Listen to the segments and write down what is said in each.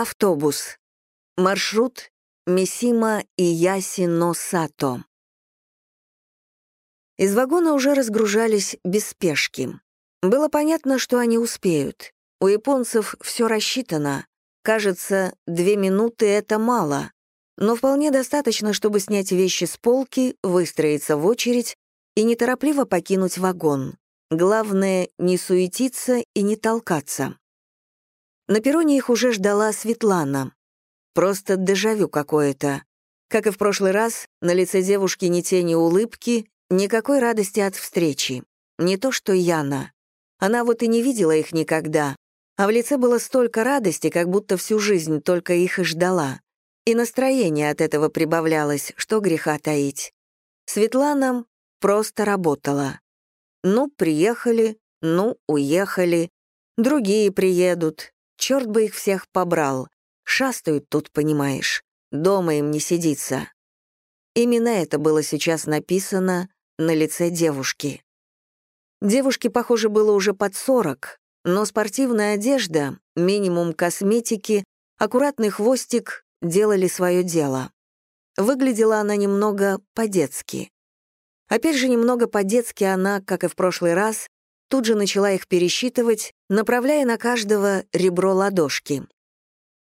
Автобус. Маршрут Мисима и Яси-но-Сато. Из вагона уже разгружались без спешки. Было понятно, что они успеют. У японцев все рассчитано. Кажется, две минуты — это мало. Но вполне достаточно, чтобы снять вещи с полки, выстроиться в очередь и неторопливо покинуть вагон. Главное — не суетиться и не толкаться. На перроне их уже ждала Светлана. Просто дежавю какое-то. Как и в прошлый раз, на лице девушки ни тени улыбки, никакой радости от встречи. Не то что Яна. Она вот и не видела их никогда. А в лице было столько радости, как будто всю жизнь только их и ждала. И настроение от этого прибавлялось, что греха таить. Светлана просто работала. Ну, приехали, ну, уехали. Другие приедут. Черт бы их всех побрал. Шастают тут, понимаешь. Дома им не сидится. Именно это было сейчас написано на лице девушки. Девушке, похоже, было уже под сорок, но спортивная одежда, минимум косметики, аккуратный хвостик делали свое дело. Выглядела она немного по-детски. Опять же, немного по-детски она, как и в прошлый раз, тут же начала их пересчитывать, направляя на каждого ребро ладошки.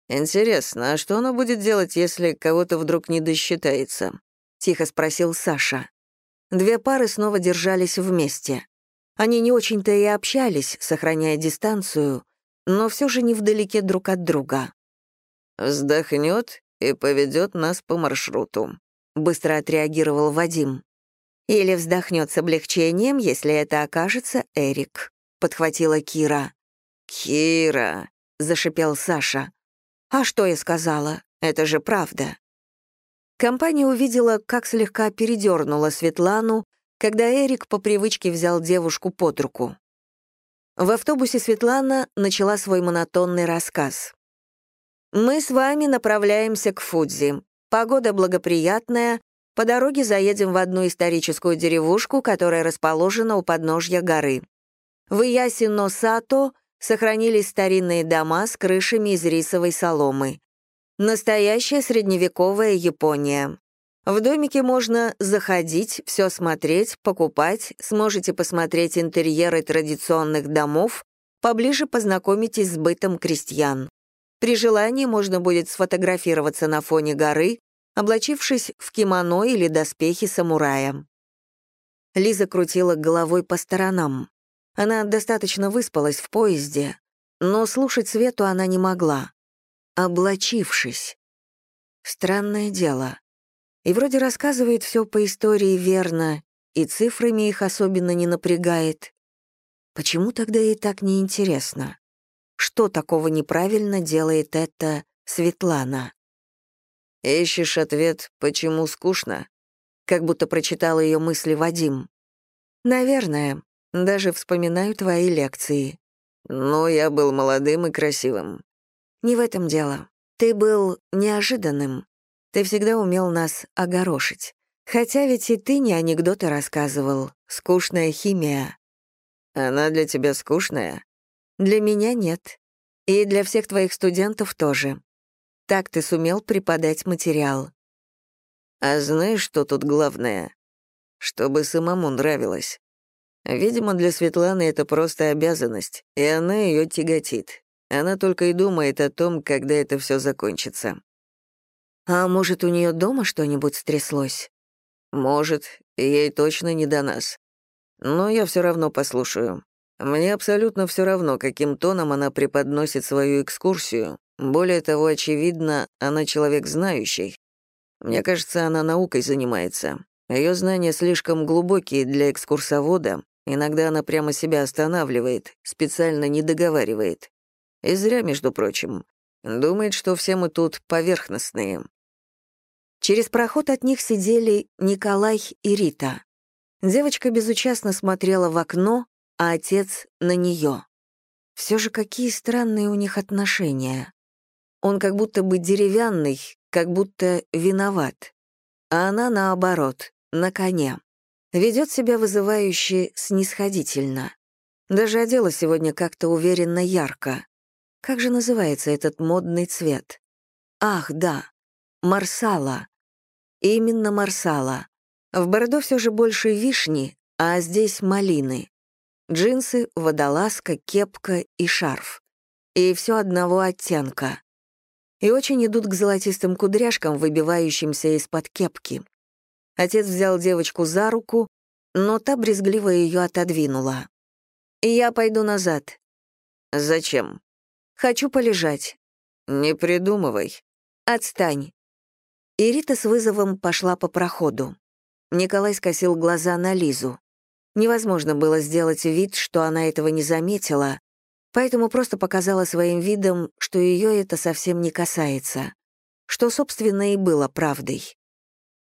«Интересно, а что она будет делать, если кого-то вдруг не досчитается?» — тихо спросил Саша. Две пары снова держались вместе. Они не очень-то и общались, сохраняя дистанцию, но все же не вдалеке друг от друга. «Вздохнет и поведет нас по маршруту», — быстро отреагировал Вадим. «Или вздохнет с облегчением, если это окажется Эрик», — подхватила Кира. «Кира», — зашипел Саша. «А что я сказала? Это же правда». Компания увидела, как слегка передернула Светлану, когда Эрик по привычке взял девушку под руку. В автобусе Светлана начала свой монотонный рассказ. «Мы с вами направляемся к Фудзи. Погода благоприятная, по дороге заедем в одну историческую деревушку, которая расположена у подножья горы. В Иясино-Сато сохранились старинные дома с крышами из рисовой соломы. Настоящая средневековая Япония. В домике можно заходить, все смотреть, покупать, сможете посмотреть интерьеры традиционных домов, поближе познакомитесь с бытом крестьян. При желании можно будет сфотографироваться на фоне горы, облачившись в кимоно или доспехи самурая. Лиза крутила головой по сторонам. Она достаточно выспалась в поезде, но слушать Свету она не могла. Облачившись. Странное дело. И вроде рассказывает все по истории верно, и цифрами их особенно не напрягает. Почему тогда ей так неинтересно? Что такого неправильно делает эта Светлана? «Ищешь ответ, почему скучно?» Как будто прочитал ее мысли Вадим. «Наверное. Даже вспоминаю твои лекции». «Ну, я был молодым и красивым». «Не в этом дело. Ты был неожиданным. Ты всегда умел нас огорошить. Хотя ведь и ты не анекдоты рассказывал. Скучная химия». «Она для тебя скучная?» «Для меня нет. И для всех твоих студентов тоже. Так ты сумел преподать материал. А знаешь, что тут главное? Чтобы самому нравилось. Видимо, для Светланы это просто обязанность, и она ее тяготит. Она только и думает о том, когда это все закончится. А может, у нее дома что-нибудь стряслось? Может, ей точно не до нас. Но я все равно послушаю. Мне абсолютно все равно, каким тоном она преподносит свою экскурсию, более того, очевидно, она человек знающий. Мне кажется, она наукой занимается. Ее знания слишком глубокие для экскурсовода, иногда она прямо себя останавливает, специально не договаривает. И зря, между прочим. Думает, что все мы тут поверхностные. Через проход от них сидели Николай и Рита. Девочка безучастно смотрела в окно, а отец — на нее. Все же какие странные у них отношения. Он как будто бы деревянный, как будто виноват. А она, наоборот, на коне. Ведет себя вызывающе снисходительно. Даже одела сегодня как-то уверенно ярко. Как же называется этот модный цвет? Ах, да, марсала. Именно марсала. В Бордо все же больше вишни, а здесь малины. Джинсы, водолазка, кепка и шарф. И все одного оттенка. И очень идут к золотистым кудряшкам, выбивающимся из-под кепки. Отец взял девочку за руку, но та брезгливо ее отодвинула. «Я пойду назад». «Зачем?» «Хочу полежать». «Не придумывай». «Отстань». И Рита с вызовом пошла по проходу. Николай скосил глаза на Лизу. Невозможно было сделать вид, что она этого не заметила, поэтому просто показала своим видом, что ее это совсем не касается. Что, собственно, и было правдой.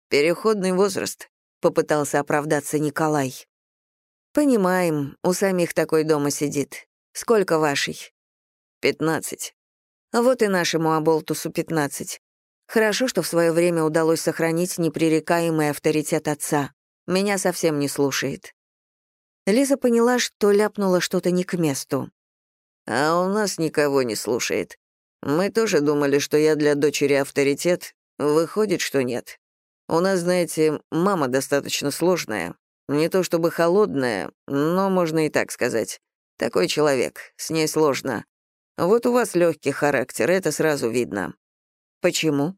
«Переходный возраст», — попытался оправдаться Николай. «Понимаем, у самих такой дома сидит. Сколько вашей?» «Пятнадцать». Вот и нашему оболтусу пятнадцать. Хорошо, что в свое время удалось сохранить непререкаемый авторитет отца. Меня совсем не слушает. Лиза поняла, что ляпнула что-то не к месту. А у нас никого не слушает. Мы тоже думали, что я для дочери авторитет. Выходит, что нет. У нас, знаете, мама достаточно сложная. Не то чтобы холодная, но можно и так сказать. Такой человек, с ней сложно. Вот у вас легкий характер, это сразу видно. Почему?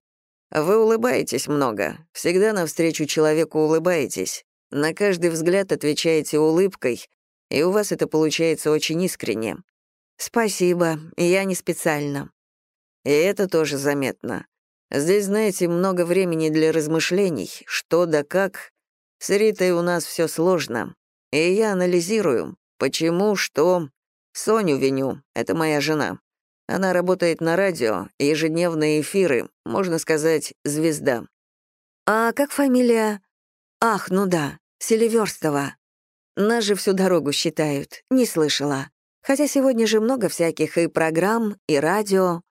Вы улыбаетесь много, всегда навстречу человеку улыбаетесь. На каждый взгляд отвечаете улыбкой, и у вас это получается очень искренне. «Спасибо, я не специально». И это тоже заметно. Здесь, знаете, много времени для размышлений, что да как. С Ритой у нас все сложно. И я анализирую, почему, что. Соню виню, это моя жена. Она работает на радио, ежедневные эфиры, можно сказать, звезда. «А как фамилия?» «Ах, ну да, Селиверстова. Нас же всю дорогу считают, не слышала. Хотя сегодня же много всяких и программ, и радио.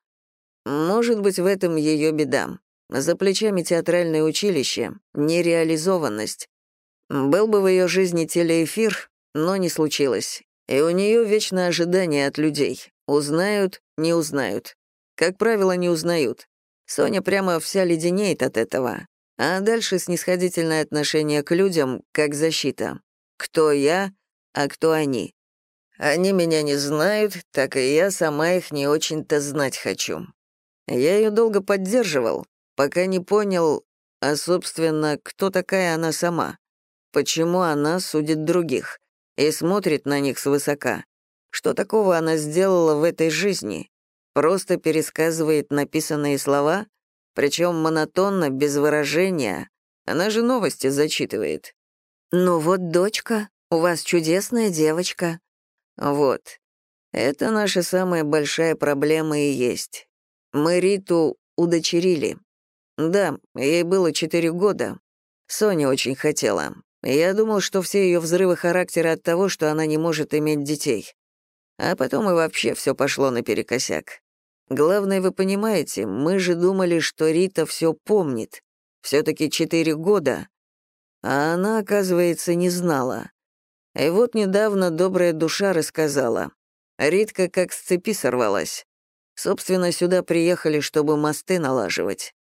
Может быть, в этом ее беда. За плечами театральное училище, нереализованность. Был бы в ее жизни телеэфир, но не случилось. И у нее вечное ожидание от людей. Узнают, не узнают. Как правило, не узнают. Соня прямо вся леденеет от этого. А дальше снисходительное отношение к людям, как защита. Кто я, а кто они. Они меня не знают, так и я сама их не очень-то знать хочу. Я ее долго поддерживал, пока не понял, а, собственно, кто такая она сама, почему она судит других и смотрит на них свысока. Что такого она сделала в этой жизни? Просто пересказывает написанные слова, причем монотонно, без выражения. Она же новости зачитывает. «Ну вот, дочка, у вас чудесная девочка», вот. Это наша самая большая проблема и есть. Мы Риту удочерили. Да, ей было четыре года. Соня очень хотела. Я думал, что все ее взрывы характера от того, что она не может иметь детей. А потом и вообще все пошло наперекосяк. Главное, вы понимаете, мы же думали, что Рита все помнит. все таки четыре года. А она, оказывается, не знала. И вот недавно добрая душа рассказала. Ритка как с цепи сорвалась. Собственно, сюда приехали, чтобы мосты налаживать.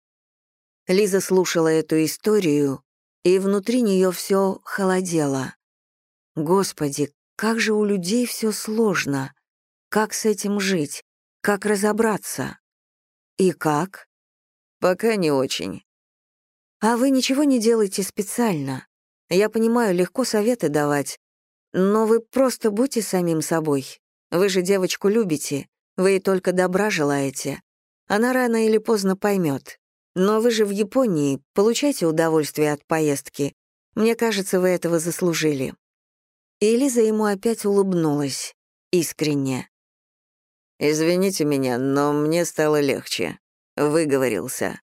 Лиза слушала эту историю, и внутри нее все холодело. Господи, как же у людей все сложно. Как с этим жить? Как разобраться? И как? Пока не очень. А вы ничего не делаете специально. Я понимаю, легко советы давать, но вы просто будьте самим собой. Вы же девочку любите, вы ей только добра желаете. Она рано или поздно поймет. Но вы же в Японии, получайте удовольствие от поездки. Мне кажется, вы этого заслужили». И Элиза ему опять улыбнулась, искренне. «Извините меня, но мне стало легче», — выговорился.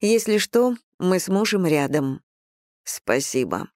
«Если что, мы с мужем рядом». «Спасибо».